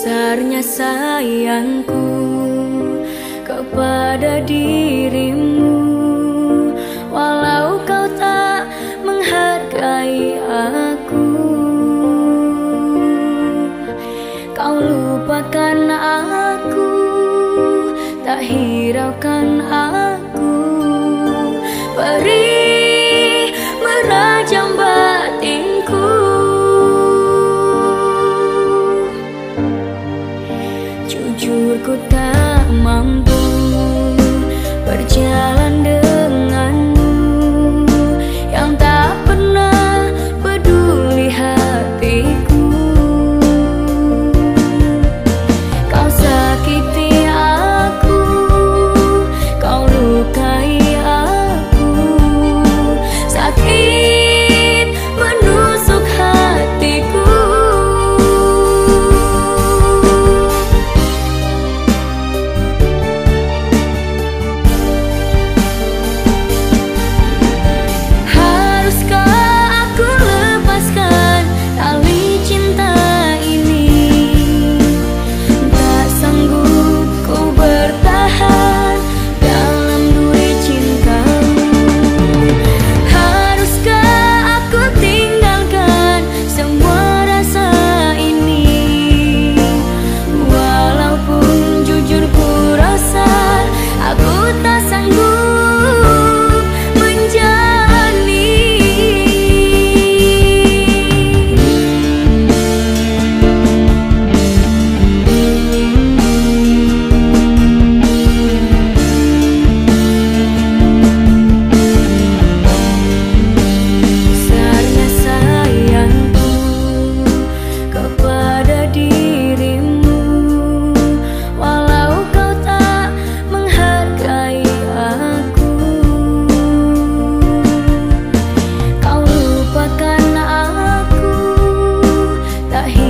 Besarnya sayangku kepada dirimu. Walau kau tak menghargai aku Kau lupakan aku Tak hiraukan aku. Perih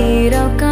you need, oh God.